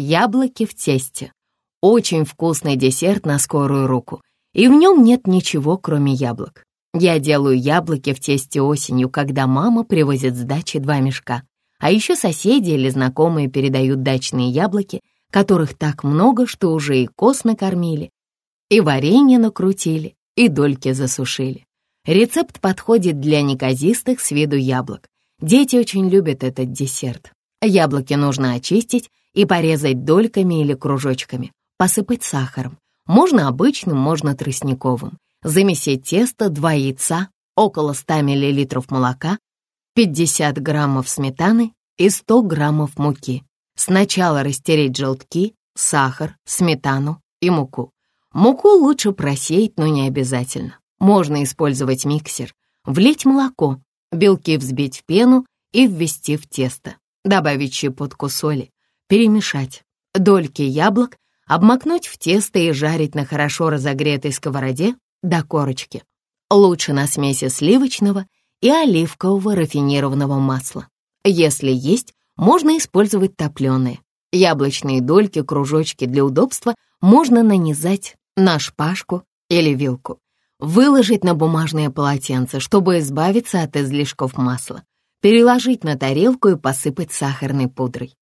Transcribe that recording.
Яблоки в тесте. Очень вкусный десерт на скорую руку. И в нем нет ничего, кроме яблок. Я делаю яблоки в тесте осенью, когда мама привозит с дачи два мешка. А еще соседи или знакомые передают дачные яблоки, которых так много, что уже и коз накормили, и варенье накрутили, и дольки засушили. Рецепт подходит для неказистых с виду яблок. Дети очень любят этот десерт. Яблоки нужно очистить и порезать дольками или кружочками, посыпать сахаром. Можно обычным, можно тростниковым. Замесить тесто, два яйца, около 100 мл молока, 50 граммов сметаны и 100 граммов муки. Сначала растереть желтки, сахар, сметану и муку. Муку лучше просеять, но не обязательно. Можно использовать миксер, влить молоко, белки взбить в пену и ввести в тесто, добавить щепотку соли, перемешать. Дольки яблок обмакнуть в тесто и жарить на хорошо разогретой сковороде до корочки. Лучше на смеси сливочного и оливкового рафинированного масла. Если есть, можно использовать топленые. Яблочные дольки, кружочки для удобства можно нанизать на шпажку или вилку выложить на бумажное полотенце, чтобы избавиться от излишков масла, переложить на тарелку и посыпать сахарной пудрой.